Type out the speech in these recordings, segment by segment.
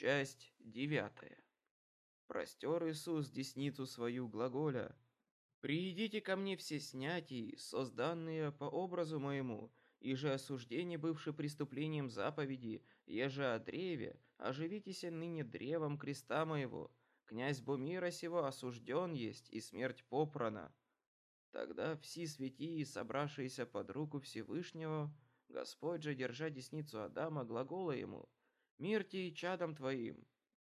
Часть девятая. Простер Иисус десницу свою глаголя. «Приидите ко мне все снятии, созданные по образу моему, и же осуждение, бывшее преступлением заповеди, еже о древе, оживитесь ныне древом креста моего. Князь Бумира сего осужден есть, и смерть попрана». Тогда все святии, собравшиеся под руку Всевышнего, Господь же, держа десницу Адама, глагола ему – Мир тебе чадом твоим.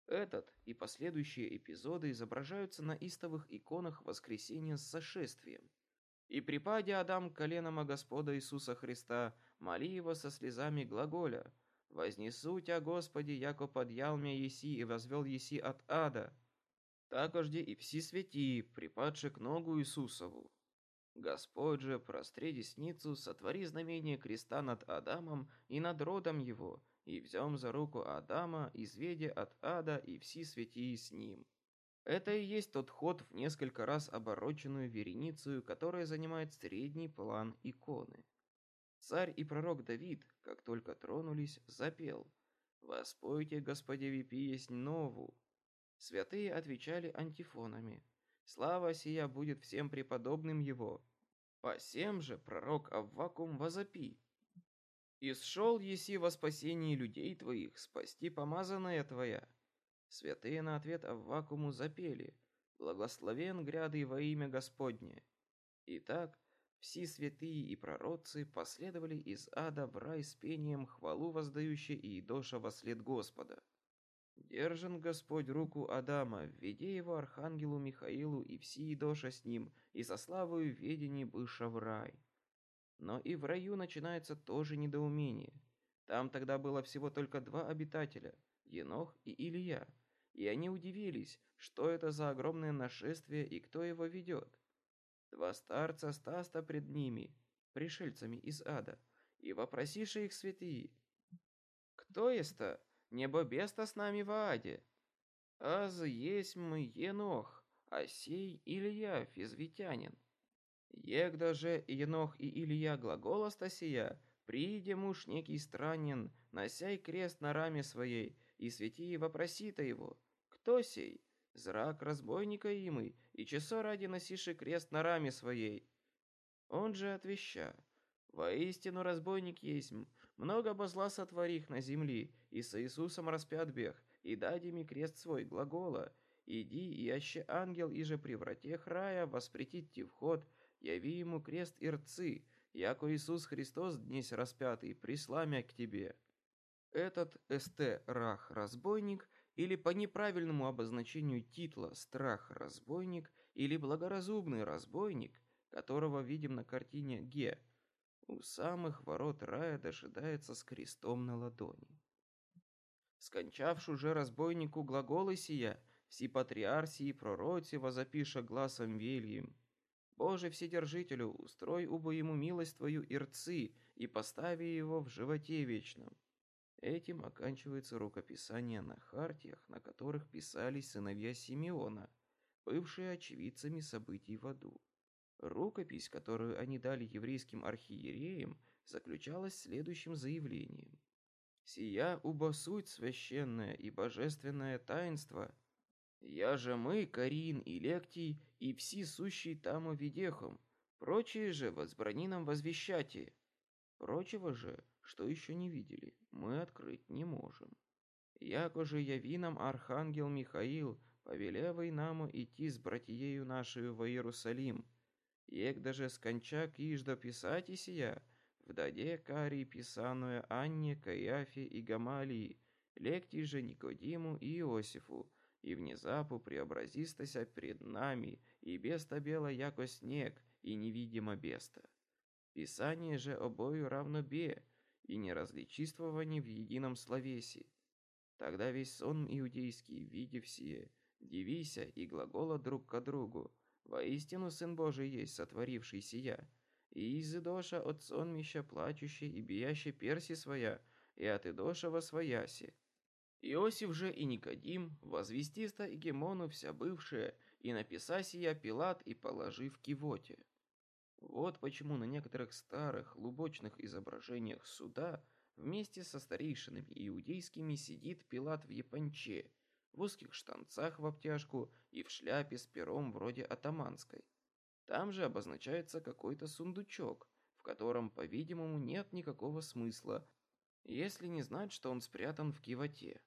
Этот и последующие эпизоды изображаются на истовых иконах воскресения с сошествием. И припадя Адам к коленам о Господа Иисуса Христа, моли его со слезами глаголя, «Вознесу тебя, Господи, яко подъял меня еси и возвел еси от ада». Такожде и все святи, припадши к ногу Иисусову. Господь же, простре десницу, сотвори знамение креста над Адамом и над родом его, и взем за руку Адама, изведе от ада и все святии с ним. Это и есть тот ход в несколько раз обороченную вереницу, которая занимает средний план иконы. Царь и пророк Давид, как только тронулись, запел «Воспойте, Господеви, песнь нову». Святые отвечали антифонами «Слава сия будет всем преподобным его». По всем же пророк Аввакум возопи и сшел еси во спасении людей твоих, спасти помазанная твоя. Святые на ответ Аввакуму запели, благословен гряды во имя Господне. Итак, все святые и пророцы последовали из ада в рай с пением хвалу и доша во след Господа. Держен Господь руку Адама, введи его архангелу Михаилу и все доша с ним, и со славою ведени быша в рай. Но и в раю начинается тоже недоумение. Там тогда было всего только два обитателя – Енох и Илья. И они удивились, что это за огромное нашествие и кто его ведет. Два старца стаста пред ними, пришельцами из ада, и вопросиши их святые. «Кто есть-то? Небо беста с нами в аде?» «Аз есть мы Енох, а сей Илья, физвитянин». Егда же Енох и Илья глагола стасия, прииде муж некий странен, носяй крест на раме своей, и святи вопросита его, кто сей? Зрак разбойника имый, и часо ради носиши крест на раме своей. Он же отвеща, воистину разбойник есть, много бозла сотворих на земли, и с Иисусом распят бег, и дади ми крест свой глагола, иди, и аще ангел, и же превратех рая воспретить ти вход, яви ему крест и рцы, яко Иисус Христос днесь распятый, присламя к тебе. Этот СТ Рах разбойник или по неправильному обозначению титла Страх разбойник или благоразумный разбойник, которого видим на картине Ге, у самых ворот рая дожидается с крестом на ладони. Скончавши же разбойнику глаголы сия, все патриарсии и пророці возопиша глазом вельем, Боже Вседержителю, устрой убо ему милость Твою и рцы, и постави его в животе вечном. Этим оканчивается рукописание на хартиях, на которых писались сыновья Симеона, бывшие очевидцами событий в аду. Рукопись, которую они дали еврейским архиереям, заключалась следующим заявлением. «Сия убо священное и божественное таинство, я же мы, Карин и Лектий, и все сущие там видехом, прочие же возбрани нам возвещати. Прочего же, что еще не видели, мы открыть не можем. Яко же яви нам архангел Михаил, повелевай нам идти с братьею нашей во Иерусалим. Ек даже сконча кижда писать и сия, в даде кари писаное Анне, Каяфе и Гамалии, лекти же Никодиму и Иосифу, и внезапу преобразистася пред нами, и беста бела, яко снег, и невидимо беста. Писание же обою равно бе, и неразличествование в едином словеси. Тогда весь сон иудейский, видев сие, дивися и глагола друг к другу, воистину Сын Божий есть, сотворивший сия, и изыдоша от сонмища плачущий и биящий перси своя, и от идоша во свояси, Иосиф же и Никодим, возвестиста и Гемону вся бывшая, и написа сия Пилат и положи в кивоте. Вот почему на некоторых старых лубочных изображениях суда Вместе со старейшинами иудейскими сидит Пилат в японче, в узких штанцах в обтяжку и в шляпе с пером вроде атаманской. Там же обозначается какой-то сундучок, в котором, по-видимому, нет никакого смысла, если не знать, что он спрятан в кивоте.